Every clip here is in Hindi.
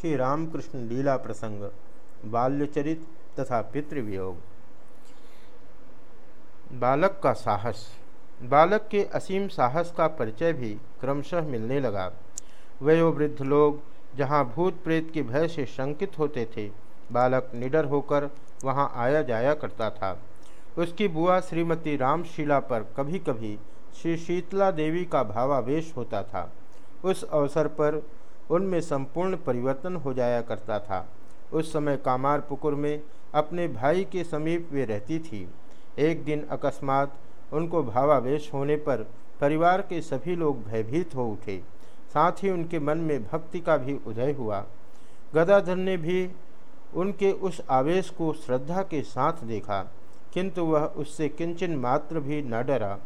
श्री रामकृष्ण लीला प्रसंग, बाल्यचरित तथा पितृवियोग। बालक का साहस। बालक के असीम साहस का परिचय भी क्रमशः मिलने लगा। वयोवृद्ध लोग, जहाँ भूत प्रेत के भय से शंकित होते थे, बालक निडर होकर वहाँ आया जाया करता था। उसकी बुआ श्रीमती रामशीला पर कभी कभी श्री शीतला देवी का भावावेश होता था। उस अवसर पर उनमें संपूर्ण परिवर्तन हो जाया करता था। उस समय कामार पुकुर में अपने भाई के समीप वे रहती थी। एक दिन अकस्मात उनको भावावेश होने पर परिवार के सभी लोग भयभीत हो उठे। साथ ही उनके मन में भक्ति का भी उदय हुआ। गदाधर ने भी उनके उस आवेश को श्रद्धा के साथ देखा, किंतु वह उससे किंचन मात्र भी न डरा।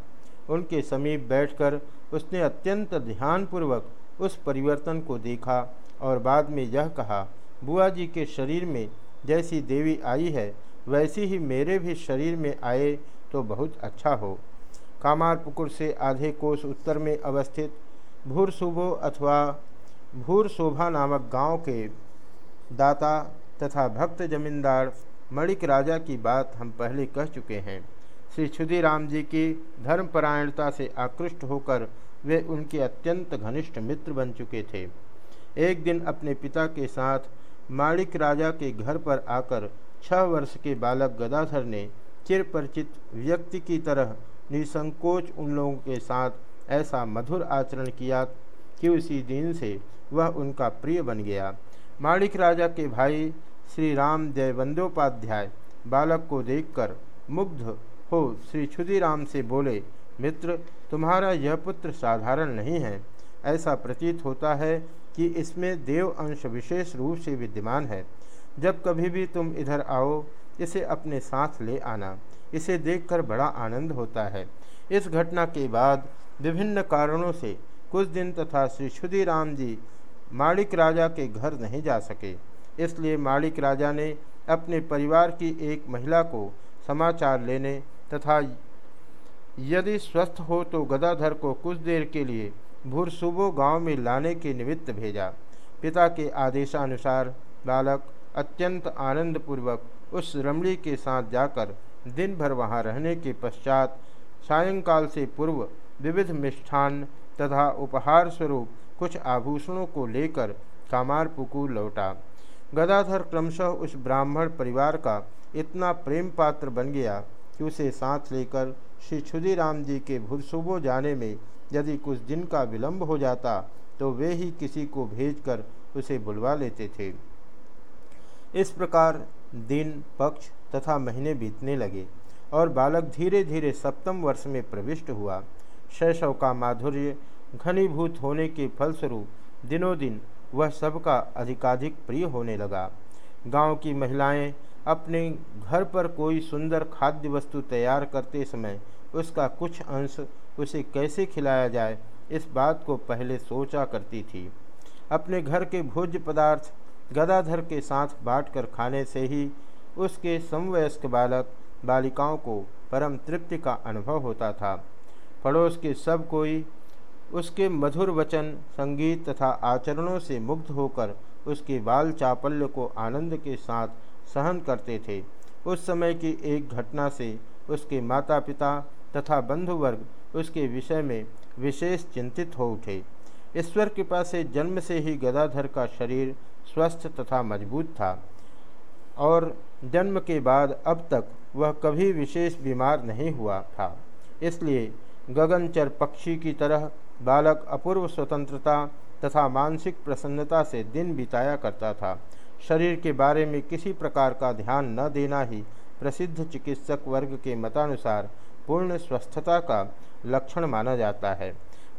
उनके समीप बैठकर उसने अत्यंत ध्यानपूर्वक उस परिवर्तन को देखा और बाद में यह कहा, बुआ जी के शरीर में जैसी देवी आई है, वैसी ही मेरे भी शरीर में आए तो बहुत अच्छा हो। कामारपुकुर से आधे कोस उत्तर में अवस्थित भूरसुबो अथवा भूर शोभा नामक गाँव के दाता तथा भक्त जमींदार मणिक राजा की बात हम पहले कह चुके हैं। श्री क्षुदीराम जी की धर्मपरायणता से आकृष्ट होकर वे उनके अत्यंत घनिष्ठ मित्र बन चुके थे। एक दिन अपने पिता के साथ माणिक राजा के घर पर आकर छह वर्ष के बालक गदाधर ने चिरपरिचित व्यक्ति की तरह निसंकोच उन लोगों के साथ ऐसा मधुर आचरण किया कि उसी दिन से वह उनका प्रिय बन गया। माणिक राजा के भाई श्री राम जयवंदोपाध्याय बालक को देखकर मुग्ध हो, श्री क्षुदीराम से बोले, मित्र, तुम्हारा यह पुत्र साधारण नहीं है। ऐसा प्रतीत होता है कि इसमें देव अंश विशेष रूप से विद्यमान है। जब कभी भी तुम इधर आओ, इसे अपने साथ ले आना। इसे देखकर बड़ा आनंद होता है। इस घटना के बाद विभिन्न कारणों से कुछ दिन तथा श्री क्षुदीराम जी माणिक राजा के घर नहीं जा सके। इसलिए माणिक राजा ने अपने परिवार की एक महिला को समाचार लेने तथा यदि स्वस्थ हो तो गदाधर को कुछ देर के लिए भूरसुबो गाँव में लाने के निमित्त भेजा। पिता के आदेशानुसार बालक अत्यंत आनंदपूर्वक उस रमणी के साथ जाकर दिन भर वहाँ रहने के पश्चात सायंकाल से पूर्व विविध मिष्ठान तथा उपहार स्वरूप कुछ आभूषणों को लेकर कामार पुकुर लौटा। गदाधर क्रमशः उस ब्राह्मण परिवार का इतना प्रेम पात्र बन गया कि उसे साथ लेकर श्री क्षुदीराम जी के भुरसुबो जाने में यदि कुछ दिन का विलंब हो जाता तो वे ही किसी को भेजकर उसे बुलवा लेते थे। इस प्रकार दिन, पक्ष तथा महीने बीतने लगे और बालक धीरे धीरे सप्तम वर्ष में प्रविष्ट हुआ। शैशव का माधुर्य घनीभूत होने के फलस्वरूप दिनों दिन वह सबका अधिकाधिक प्रिय होने लगा। गाँव की महिलाएँ अपने घर पर कोई सुंदर खाद्य वस्तु तैयार करते समय उसका कुछ अंश उसे कैसे खिलाया जाए, इस बात को पहले सोचा करती थी। अपने घर के भोज्य पदार्थ गदाधर के साथ बांटकर खाने से ही उसके समवयस्क बालक, बालिकाओं को परम तृप्ति का अनुभव होता था। पड़ोस के सब कोई उसके मधुर वचन, संगीत तथा आचरणों से मुग्ध होकर उसके बाल चापल्य को आनंद के साथ सहन करते थे। उस समय की एक घटना से उसके माता पिता तथा बंधुवर्ग उसके विषय में विशेष चिंतित हो उठे। ईश्वर कृपा से जन्म से ही गदाधर का शरीर स्वस्थ तथा मज़बूत था और जन्म के बाद अब तक वह कभी विशेष बीमार नहीं हुआ था। इसलिए गगनचर पक्षी की तरह बालक अपूर्व स्वतंत्रता तथा मानसिक प्रसन्नता से दिन बिताया करता था। शरीर के बारे में किसी प्रकार का ध्यान न देना ही प्रसिद्ध चिकित्सक वर्ग के मतानुसार पूर्ण स्वस्थता का लक्षण माना जाता है।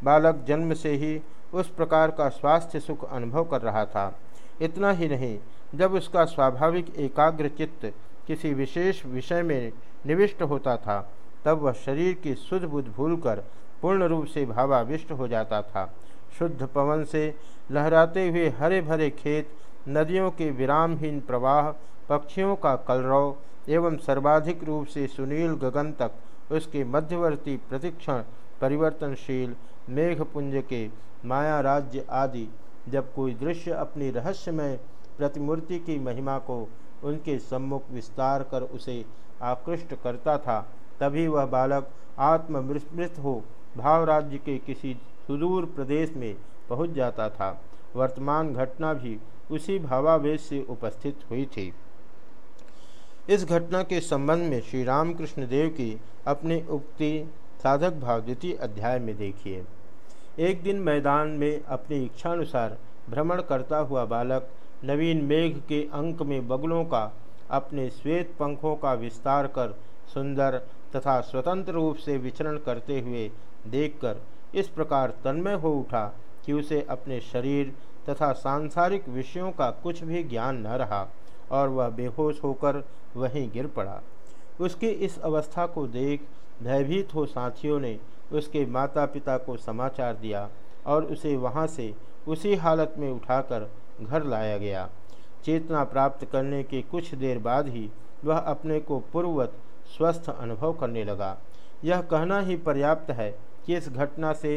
बालक जन्म से ही उस प्रकार का स्वास्थ्य सुख अनुभव कर रहा था। इतना ही नहीं, जब उसका स्वाभाविक एकाग्र चित्त किसी विशेष विषय में निविष्ट होता था, तब वह शरीर की शुद्ध बुद्ध भूलकर पूर्ण रूप से भावाविष्ट हो जाता था। शुद्ध पवन से लहराते हुए हरे भरे खेत नदियों के विरामहीन प्रवाह, पक्षियों का कलरव एवं सर्वाधिक रूप से सुनील गगन तक उसके मध्यवर्ती प्रतिक्षण परिवर्तनशील मेघपुंज के माया राज्य आदि, जब कोई दृश्य अपनी रहस्यमय प्रतिमूर्ति की महिमा को उनके सम्मुख विस्तार कर उसे आकृष्ट करता था, तभी वह बालक आत्मविस्मृत हो भाव राज्य के किसी सुदूर प्रदेश में पहुँच जाता था। वर्तमान घटना भी उसी भावावेश से उपस्थित हुई थी। इस घटना के संबंध में श्री रामकृष्ण देव की अपनी उक्ति साधक भाव द्वितीय अध्याय में देखिए। एक दिन मैदान में अपनी इच्छानुसार भ्रमण करता हुआ बालक नवीन मेघ के अंक में बगलों का अपने श्वेत पंखों का विस्तार कर सुंदर तथा स्वतंत्र रूप से विचरण करते हुए देखकर इस प्रकार तन्मय हो उठा कि उसे अपने शरीर तथा सांसारिक विषयों का कुछ भी ज्ञान न रहा, और वह बेहोश होकर वहीं गिर पड़ा। उसकी इस अवस्था को देख भयभीत हो साथियों ने उसके माता पिता को समाचार दिया और उसे वहाँ से उसी हालत में उठाकर घर लाया गया। चेतना प्राप्त करने के कुछ देर बाद ही वह अपने को पूर्ववत स्वस्थ अनुभव करने लगा। यह कहना ही पर्याप्त है कि इस घटना से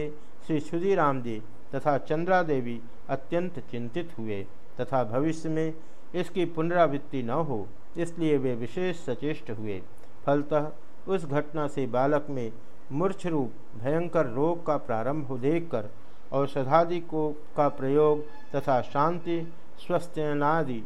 श्री क्षुदीराम जी तथा चंद्रा देवी अत्यंत चिंतित हुए तथा भविष्य में इसकी पुनरावृत्ति न हो, इसलिए वे विशेष सचेष्ट हुए। फलतः उस घटना से बालक में मूर्छ रूप, भयंकर रोग का प्रारंभ देखकर औषधादि को का प्रयोग तथा शांति स्वस्थनादि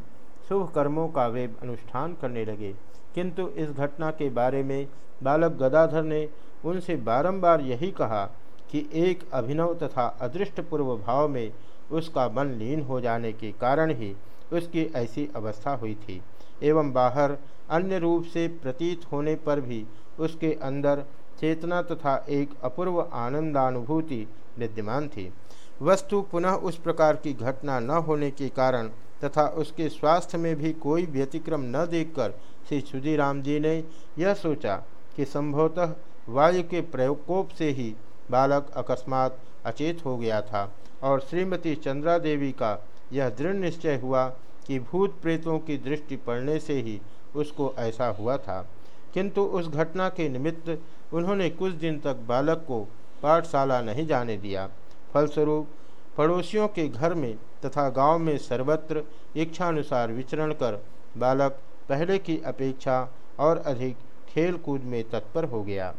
शुभ कर्मों का वे अनुष्ठान करने लगे। किंतु इस घटना के बारे में बालक गदाधर ने उनसे बारंबार यही कहा कि एक अभिनव तथा अदृष्ट पूर्व भाव में उसका मन लीन हो जाने के कारण ही उसकी ऐसी अवस्था हुई थी। एवं बाहर अन्य रूप से प्रतीत होने पर भी उसके अंदर चेतना तथा एक अपूर्व आनंदानुभूति विद्यमान थी। वस्तु पुनः उस प्रकार की घटना न होने के कारण तथा उसके स्वास्थ्य में भी कोई व्यतिक्रम न देखकर श्री सुधीराम जी ने यह सोचा कि संभवतः वायु के प्रयोगकोप से ही बालक अकस्मात अचेत हो गया था और श्रीमती चंद्रा देवी का यह दृढ़ निश्चय हुआ कि भूत प्रेतों की दृष्टि पड़ने से ही उसको ऐसा हुआ था। किंतु उस घटना के निमित्त उन्होंने कुछ दिन तक बालक को पाठशाला नहीं जाने दिया। फलस्वरूप पड़ोसियों के घर में तथा गाँव में सर्वत्र इच्छानुसार विचरण कर बालक पहले की अपेक्षा और अधिक खेल कूद में तत्पर हो गया।